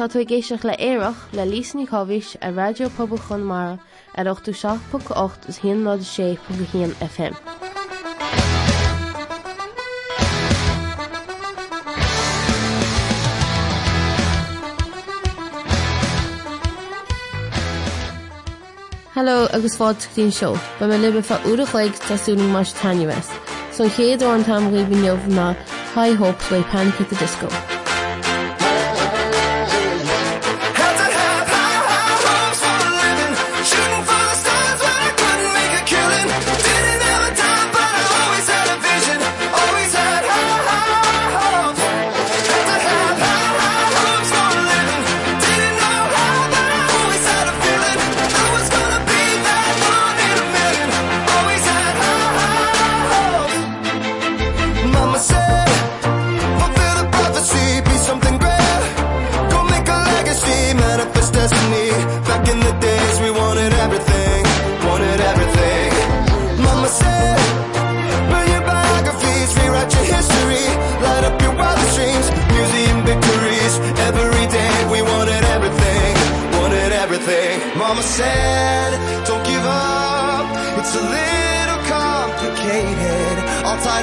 Tá tú géisioach le éireach le lísní chohís a radiopabal chun mar ar 8ú 6.8 is hí ná sé pu hían FM. Hello agus seo, ba me fa tasúning mar son an tam na High Hopes le Panic at the Disco. High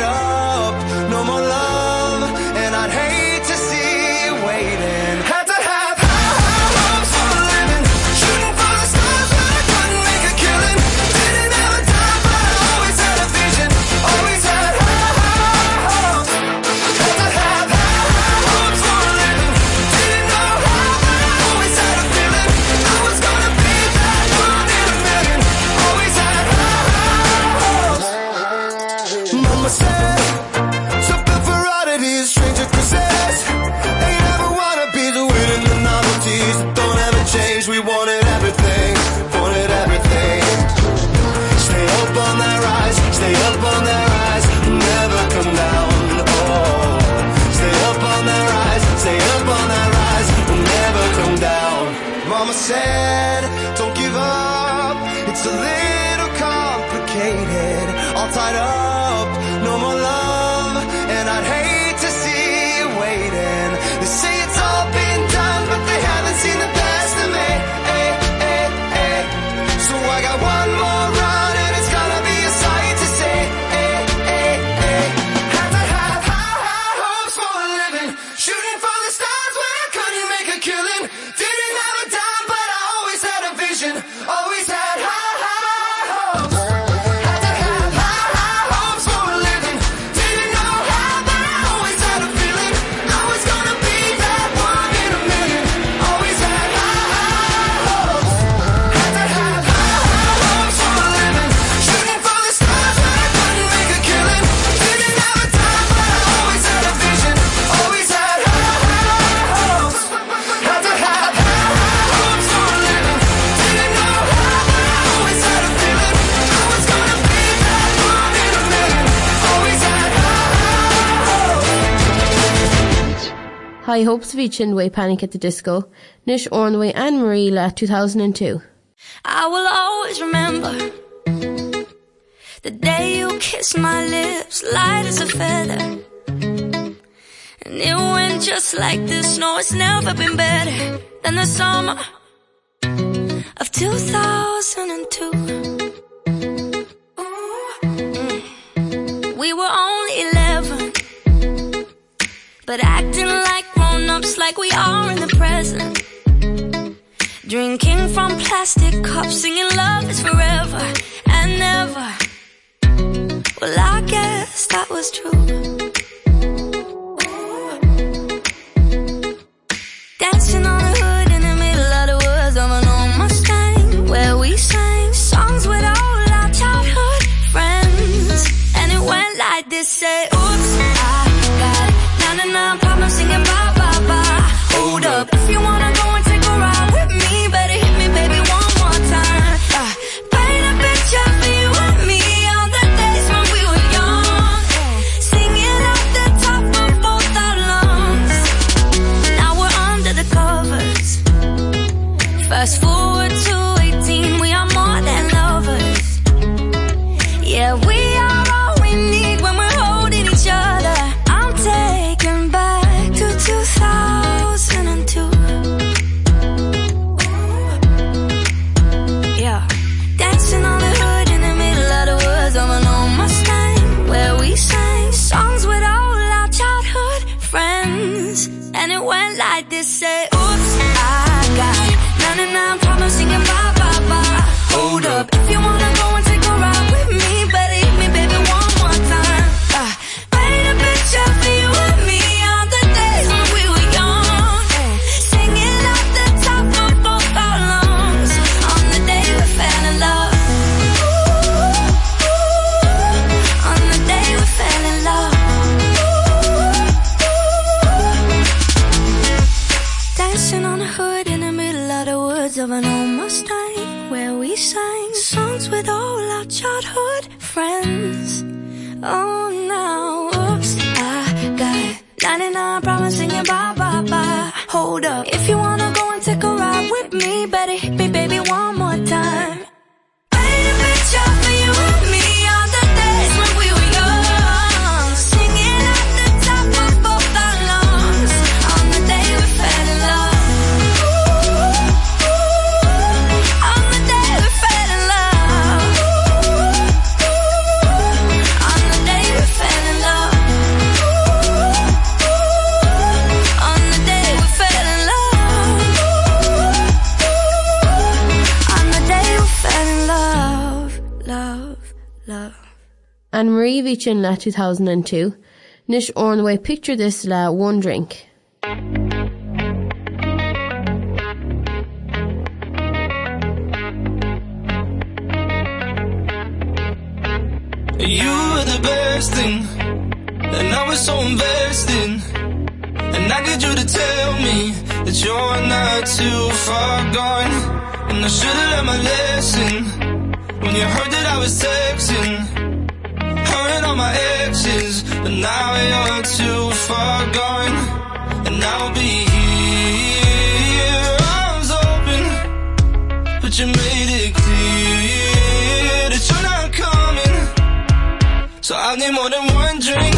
Hopes ví sin way Panic at the Disco, Nish Ornway Anne-Marie la 2002. I will always remember the day you kissed my lips light as a feather. And it went just like this no it's never been better than the summer of 2002 we were only 11 but acting like like we are in the present. Drinking from plastic cups singing love is forever and never well I guess that was true if you wanna go and take a ride with me better hit me baby TV sin 2002, nish ornway picture this la one drink. You were the best thing and I was so invested and I need you to tell me that you're not too far gone and I should have learned my lesson when you heard that I was texting hurt on my edges, but now you're too far gone. And I'll be here arms open but you made it clear that you're not coming. So I need more than one drink.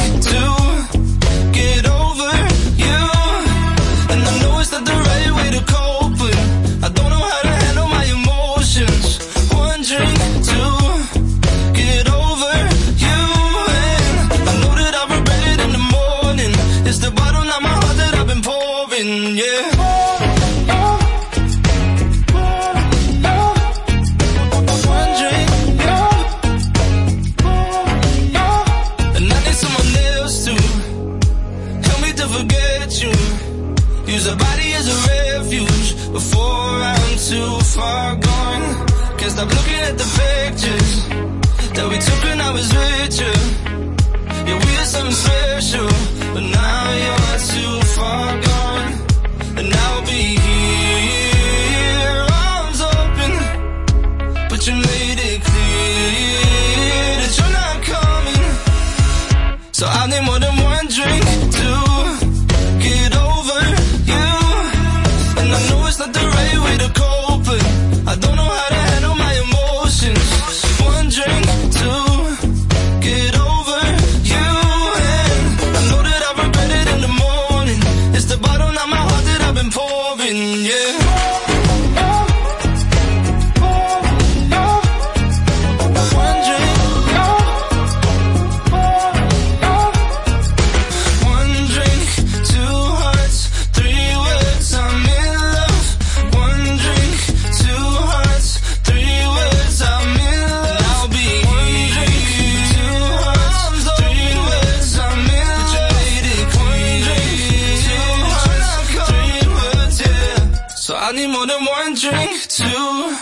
more than one drink to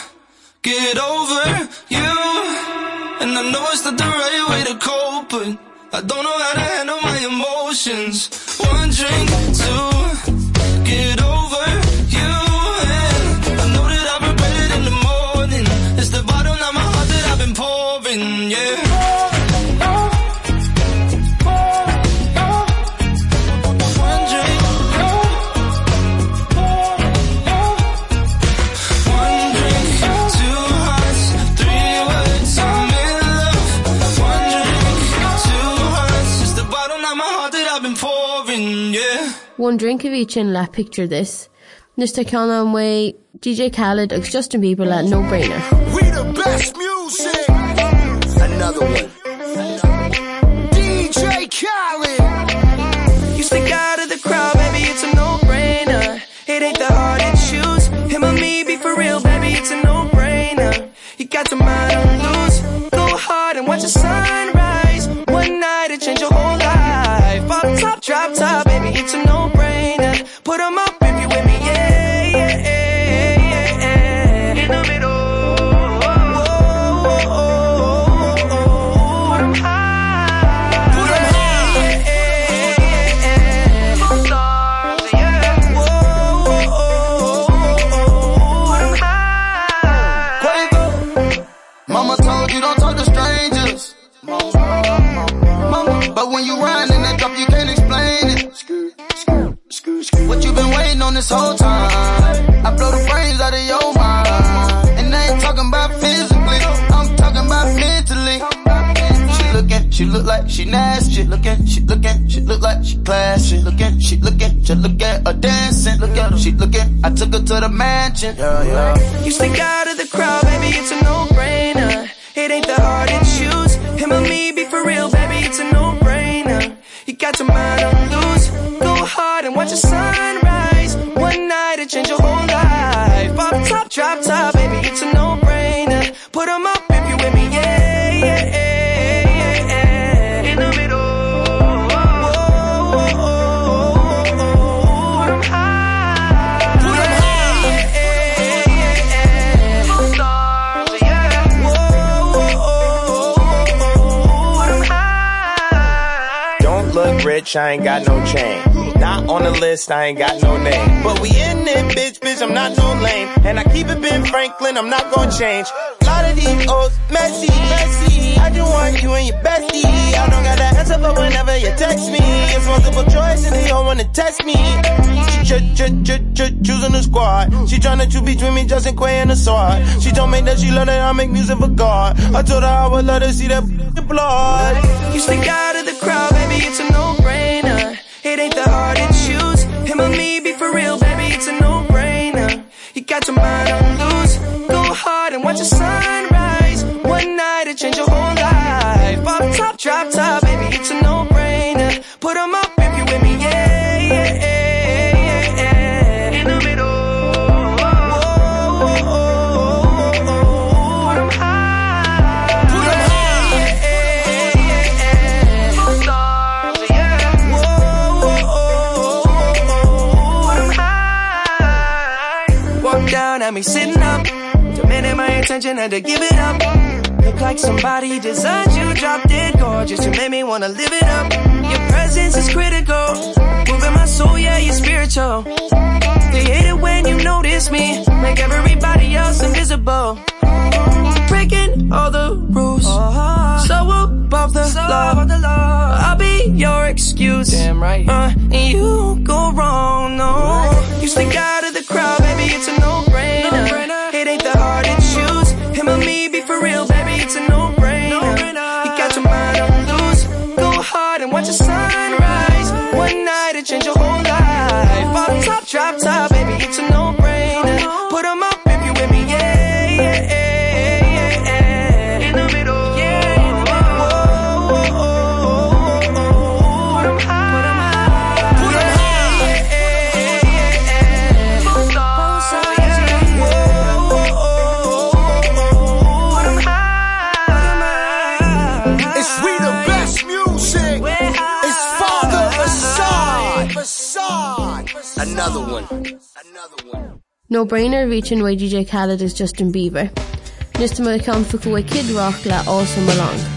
get over you. And I know it's not the right way to cope but I don't know how to handle my emotions. One drink to get over you one drink of each in la picture this. Mr. tá cean an way DJ Khaled just Justin Bieber, le no brainer We the best music. Another one. DJ Khaled. You stick out of the crowd baby it's a no brainer it ain't the hard and shoes. Him or me be for real baby it's a no brainer you got your mind on loose. Go hard and watch your sign I took her to the mansion. Yeah, yeah. You stick out of the crowd, baby, it's a no-brainer. I ain't got no chain. Not on the list, I ain't got no name. But we in it, bitch, bitch, I'm not no lame. And I keep it Ben Franklin, I'm not gonna change. lot of these old messy, messy. I just want you and your bestie. I don't got the answer, but whenever you text me, it's multiple choice and they all wanna test me. Choosing the squad. She tryna choose between me, Justin Quay and the sword. She told me that she love that I make music for God. I told her I would let her see that blood. You stick out of the crowd, baby, it's a no-brainer. It ain't that hard to choose. Him or me, be for real, baby, it's a no-brainer. You got your mind on loose. Go hard and watch the sunrise. One night it change your whole life. Up top, drop top, me sitting up. Demanding my attention, had to give it up. Look like somebody designed you, dropped it gorgeous. You made me wanna live it up. Your presence is critical. Moving my soul, yeah, you're spiritual. They hate it when you notice me. Make everybody else invisible. Breaking all the rules. So above the, law. I'll be your excuse. Damn right. Uh, and you go wrong, no. You stick out of the crowd, baby, it's a no-brainer. It ain't that hard to choose. Him and me, be for real, baby, it's a no-brainer. You got your mind on loose. Go hard and watch the sunrise. One night it change your whole No brainer reaching DJ Khaled is Justin Bieber. Nista mo kan fuku Kid Rock la also along.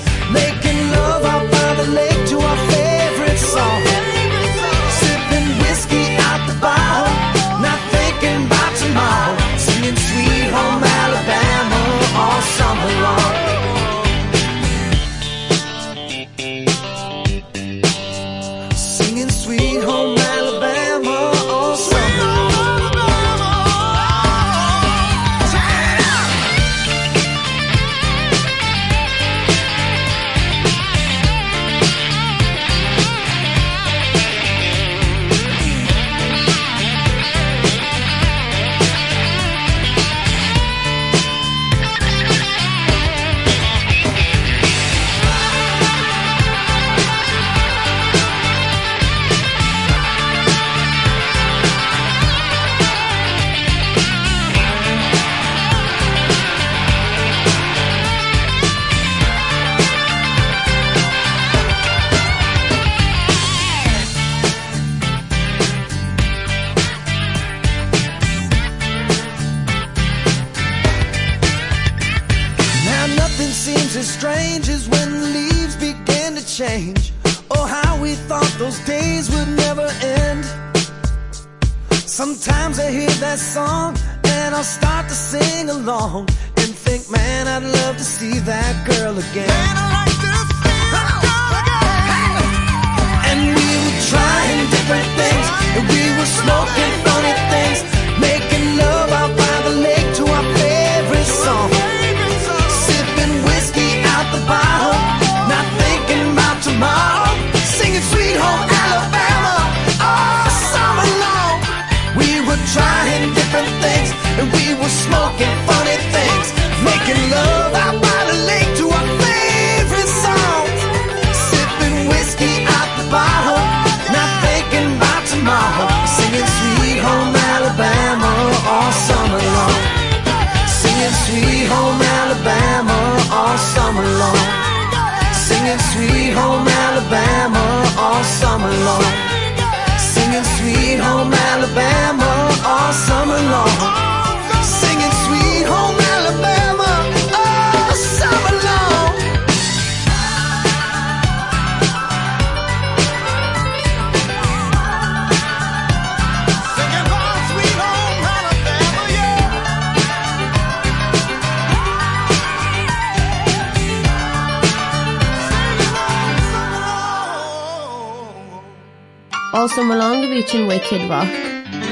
Kitchen Way Kid Rock,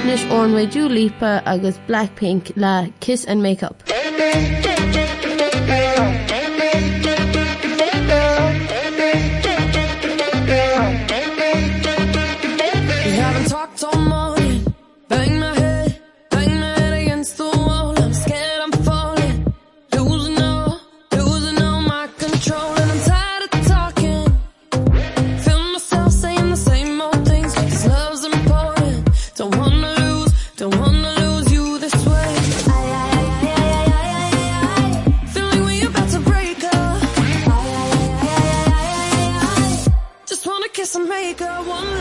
Nish Ornway Dua Lipa agus Blackpink la Kiss and Makeup. take a one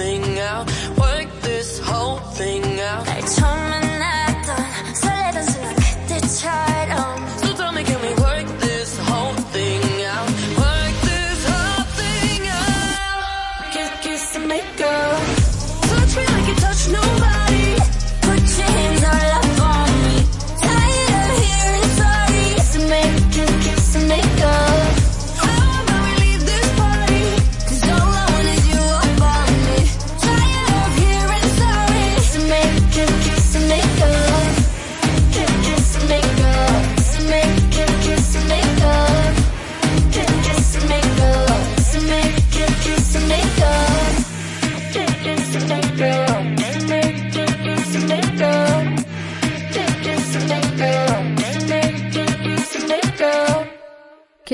thing out? Work this whole thing out.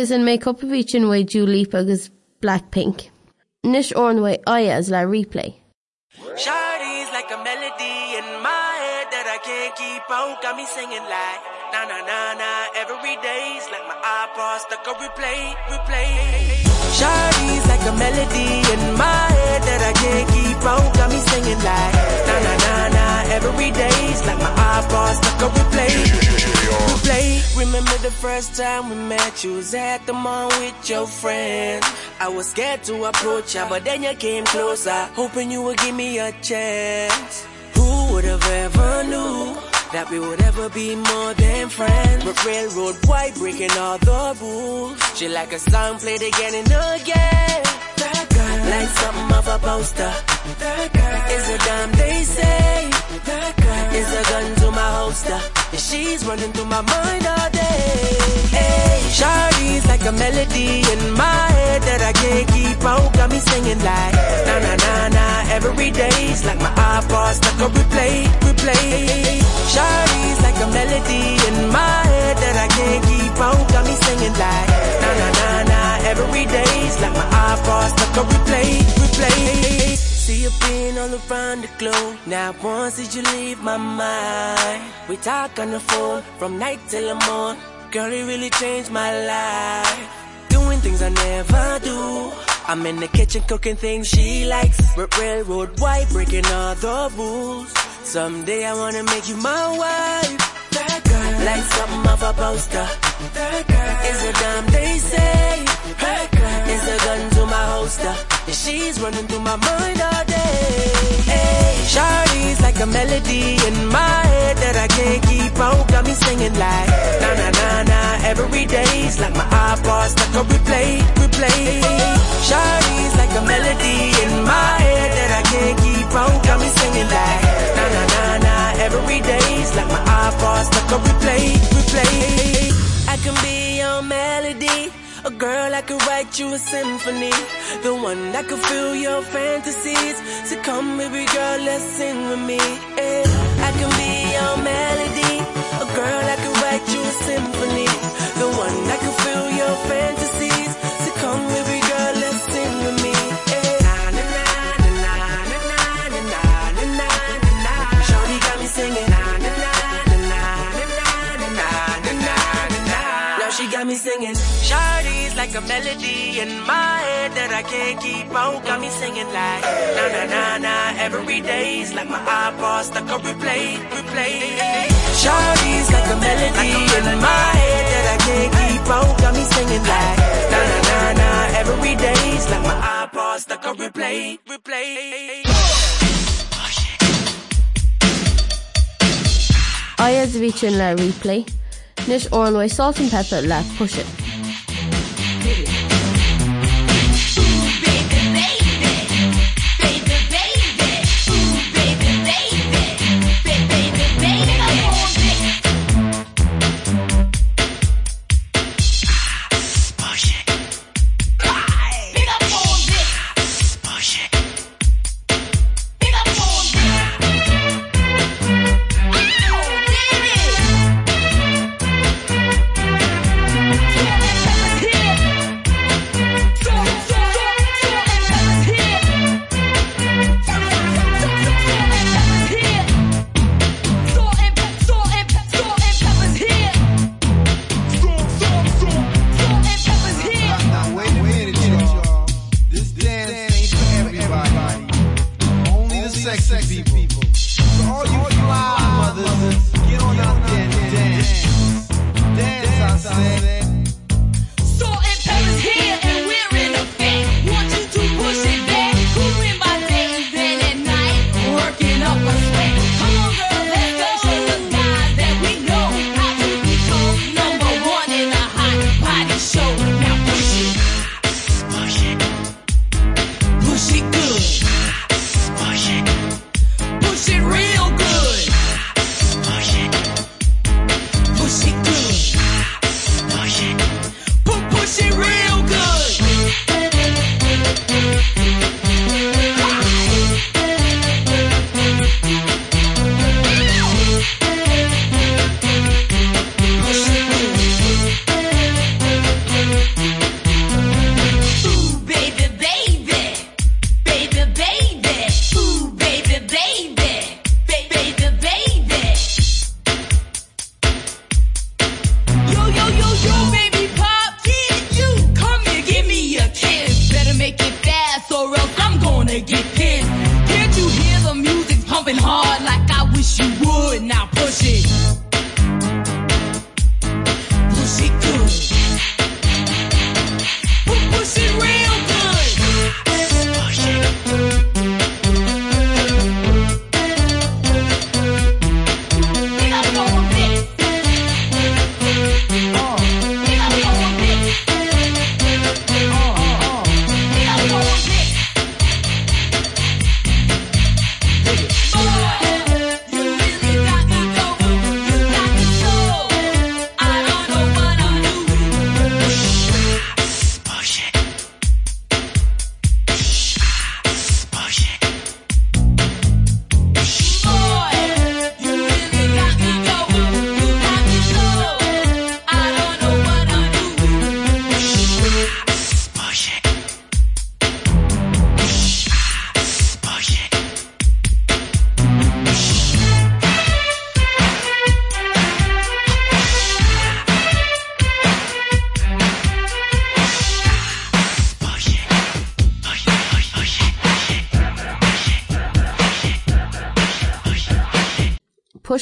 Cos an mé cuppa bhí sin bhaid dúlíp agus Blackpink. Nis ornha aia as le replay. Shawty's like a melody in my head that I can't keep. Got me singing like na na na na every day's like my replay, replay. Like a melody in my head that I can't keep. Got me singing like na na na na every day's like my replay, replay. Remember the first time we met? You was at the mall with your friends. I was scared to approach ya, but then you came closer, hoping you would give me a chance. Who would have ever knew that we would ever be more than friends? But railroad white breaking all the rules. She like a song played again and again. That like something of a poster. That girl is a damn they say. That girl is a gun to my holster. And she's running through my mind all day. Hey, Shawty's like a melody in my head that I can't keep out. Got me singing like na na na na every day's like my iPod stuck on replay, replay. Shawty's like a melody in my head that I can't keep out. Got me singing like na na na na every day's like my iPod stuck on replay, replay. See you being all around the globe. Now once did you leave my mind? We talk on the phone from night till the morning. Girl, it really changed my life. Doing things I never do. I'm in the kitchen cooking things she likes. R- railroad white breaking all the rules. Someday I wanna make you my wife. That girl, like something of a poster. Is a damn they say. Her girl is a gun to my holster. And she's running through my mind all day. Hey, Shawty's like a melody in my head that I can't keep out. Got me singing like na na na na every day's like my iPod stuck on replay, replay. Shawty's like a melody in my head that I can't keep out. Got me singing like na na na na every day's like my stuck on replay, replay. could write you a symphony the one that could fill your fantasies so come every girl let's sing with me and I can be your melody a girl I could write you a symphony the one that could fill your fantasies so come every girl let's sing with me Shawty got me singing now she got me singing Shawty like a melody in my head that I can't keep out. Got me singing like na na na na every day's like my iPod stuck on replay, replay. Shawty's like a melody in my head that I can't keep out. Got me singing like na na na na every day's like my iPod stuck on replay, replay. Aia a bhí sin le replay. Nis ornha Salt-N-Pepa le push it city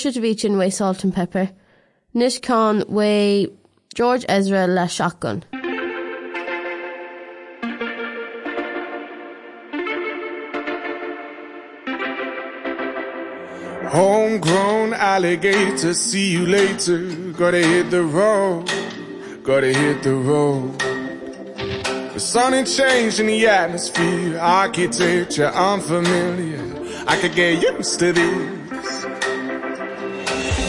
Push it reach in way Salt-N-Pepa. Nish Khan way George Ezra la shotgun. Homegrown alligator, see you later. Gotta hit the road, gotta hit the road. The sun ain't changed in the atmosphere, architecture unfamiliar. I could get used to this.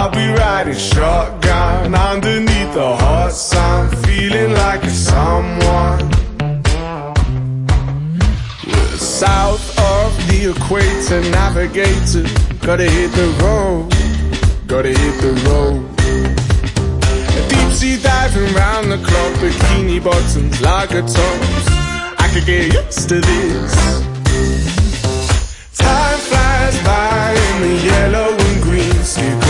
I'll be riding shotgun underneath the hot sun, feeling like a someone. South of the equator, navigator. Gotta hit the road, gotta hit the road. Deep sea diving round the clock, bikini bottoms, lager tops. I could get used to this. Time flies by in the yellow and green. Stick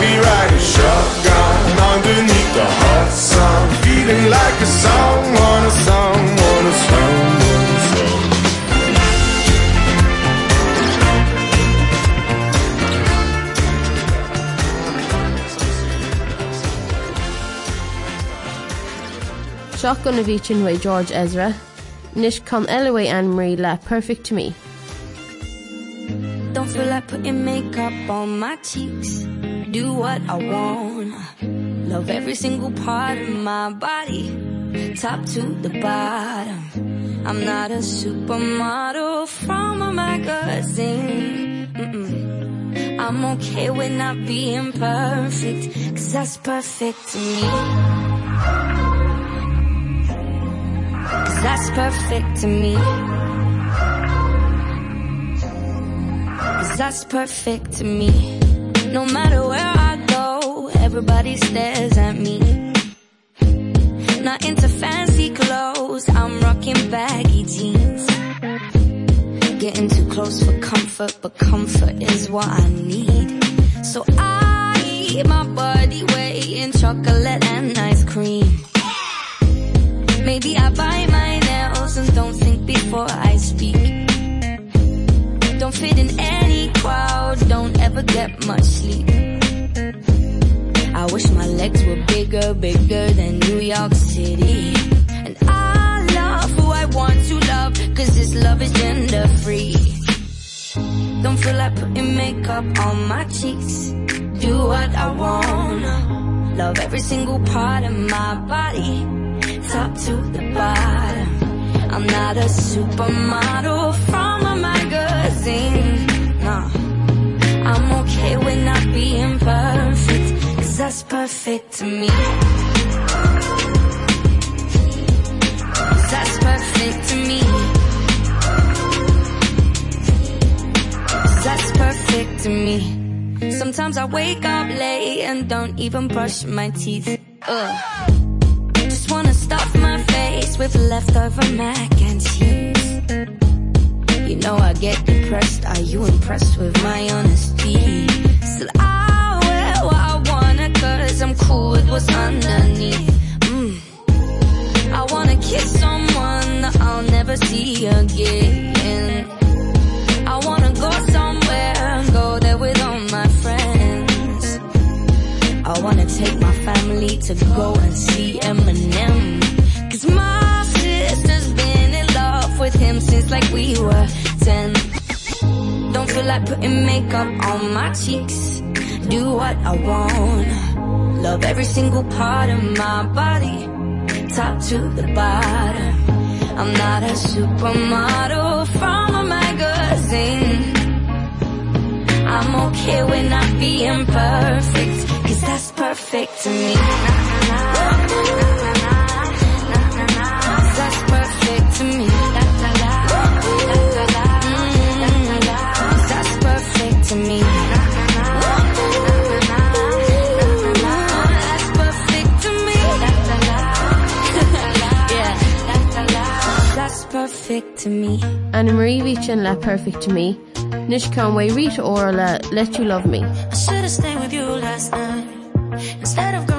Riding shotgun underneath the hot sun, feeling like a a someone, a someone, a someone. Shotgun a Vichin way George Ezra. Nish Khan Elway Anne Marie la perfect to me. Feel like putting makeup on my cheeks. Do what I want. Love every single part of my body, top to the bottom. I'm not a supermodel from a magazine. Mm-mm. I'm okay with not being perfect, cause that's perfect to me. Cause that's perfect to me. Cause that's perfect to me. No matter where I go, everybody stares at me. Not into fancy clothes, I'm rocking baggy jeans. Getting too close for comfort, but comfort is what I need. So I eat my body weight in chocolate and ice cream. Maybe I bite my nails and don't think before I speak. Don't fit in any crowd, don't ever get much sleep. I wish my legs were bigger, bigger than New York City. And I love who I want to love, cause this love is gender free. Don't feel like putting makeup on my cheeks. Do what I wanna. Love every single part of my body, top to the bottom. I'm not a supermodel from a magazine. Nah, I'm okay with not being perfect, cause that's perfect to me. That's perfect to me. That's perfect to me. Sometimes I wake up late and don't even brush my teeth. Ugh. Just wanna stuff my face with leftover mac and cheese. You know I get depressed. Are you impressed with my honesty? Still I wear what I wanna cause I'm cool with what's underneath. Mm. I wanna kiss someone I'll never see again. I wanna go somewhere, go there with all my friends. I wanna take my family to go and see Eminem. Cause my with him since like we were 10. Don't feel like putting makeup on my cheeks. Do what I want. Love every single part of my body, top to the bottom. I'm not a supermodel from a magazine. I'm okay with not being perfect, cause that's perfect to me. Perfect to Me, Nish Conway Rita Ora le Let You Love Me. I should've stayed with you last night. Instead of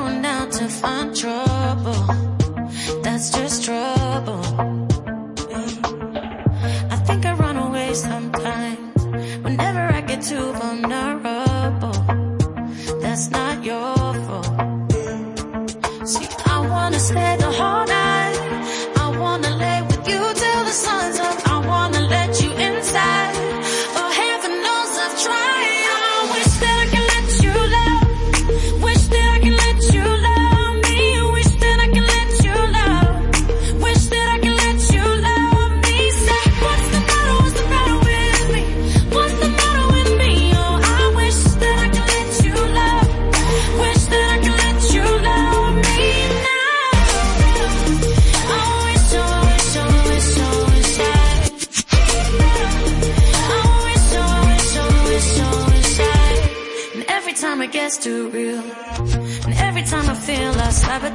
feel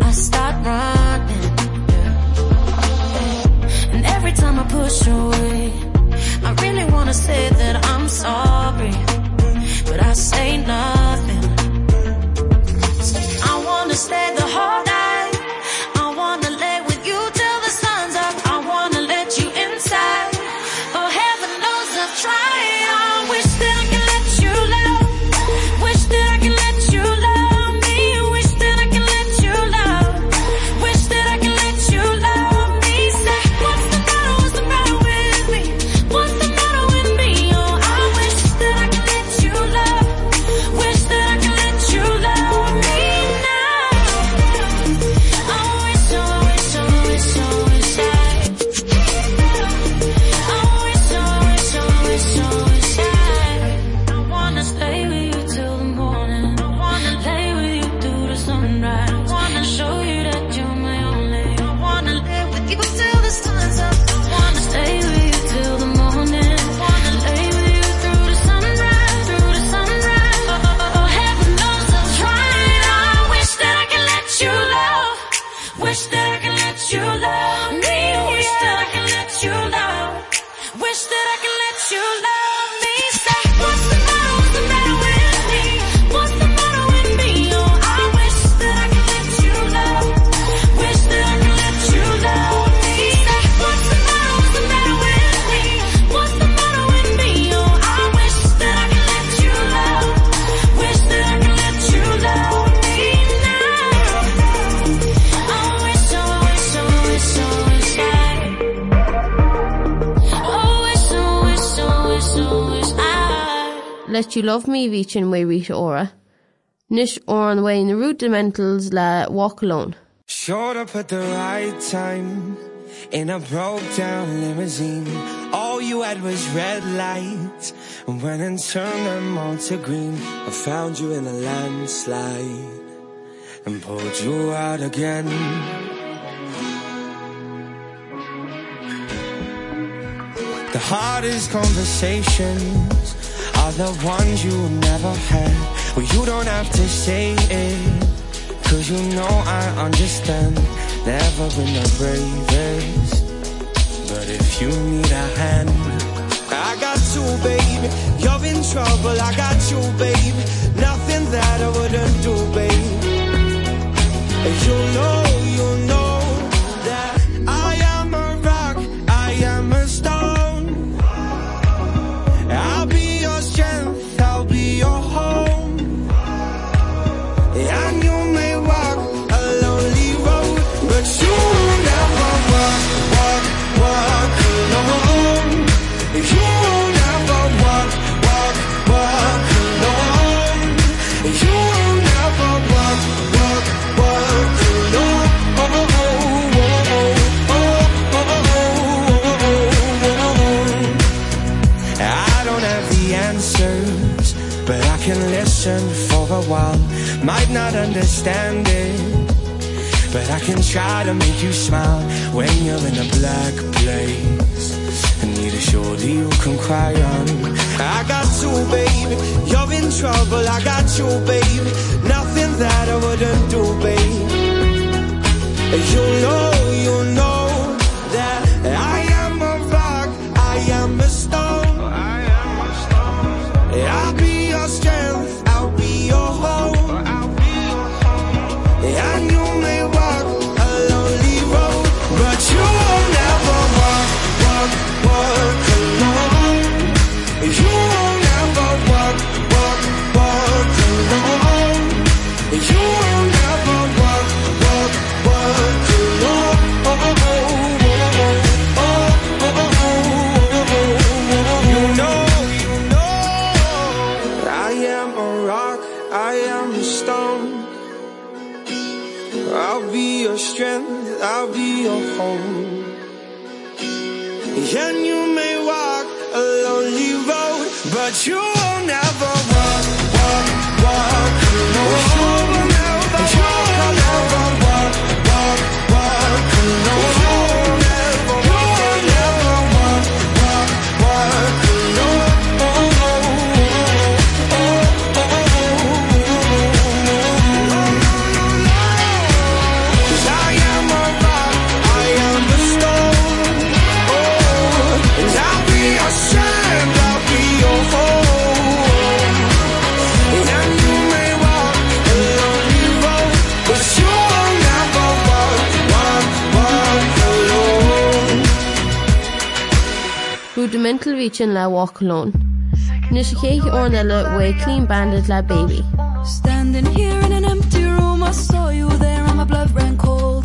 I start running. And every time I push away, you love me víin mé ri ora. Nish or an way in the rudimentals la walk alone. Showed up at the right time in a broke down limousine. All you had was red lights and went and turned them all to green. I found you in a landslide and pulled you out again. The hardest conversations the ones you never had. Well you don't have to say it cause you know I understand. Never been the bravest. But if you need a hand I got you baby. You're in trouble I got you baby. Nothing that I wouldn't do baby. You know you know might not understand it but I can try to make you smile when you're in a black place. I need a shoulder you can cry on. I got you baby. You're in trouble. I got you baby. Nothing that I wouldn't do baby. You know you know. but you will never Ankelví sin le walkalón. Nu sé chéich ornelle we Clean Bandit le baby. Standing here in an empty room I saw you there and my blood ran cold.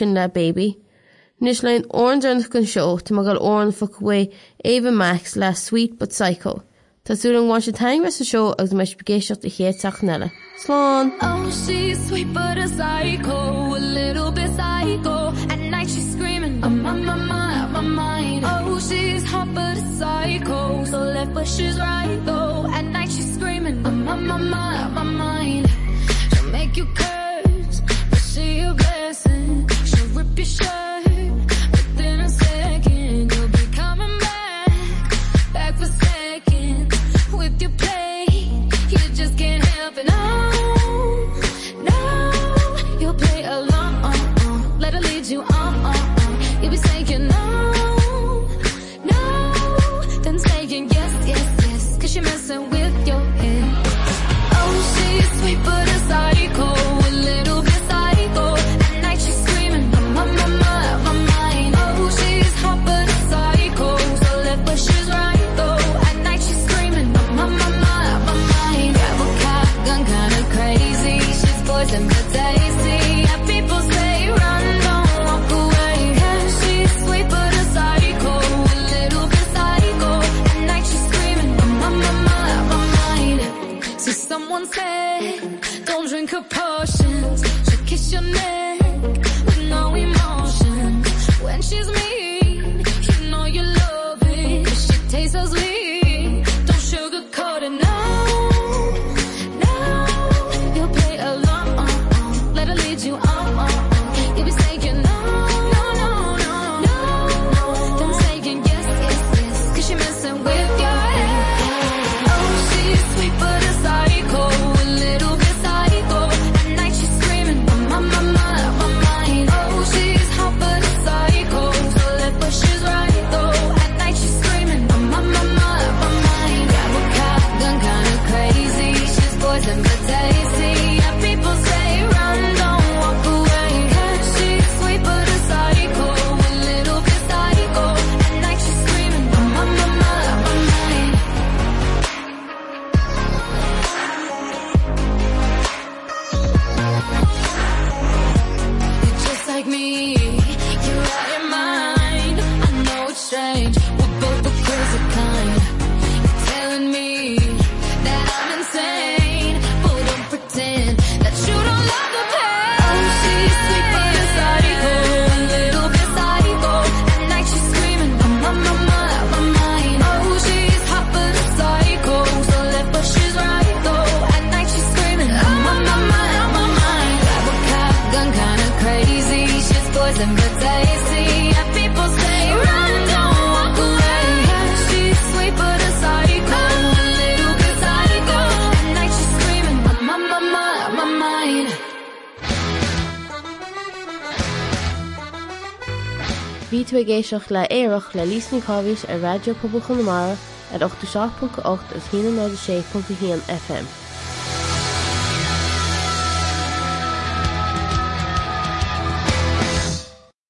sin le baby. Nis leon ordan gon seo te mag orn fa cué Ava Max le sweet but psycho. Tású an bhá se tein me sa seo agus meis begéisiocht a héach nela. Slán Oh she's sweet but a psycho a little bit psycho at night she's screaming I'm on my mind my mind Oh she's hot but a psycho so left but she's right though at night she's screaming I'm on my mind my mind she'll make you curse seach le éireach le lísní cáhís a radio poblbal chunamara at 8 seach.8 a 16.1 FM.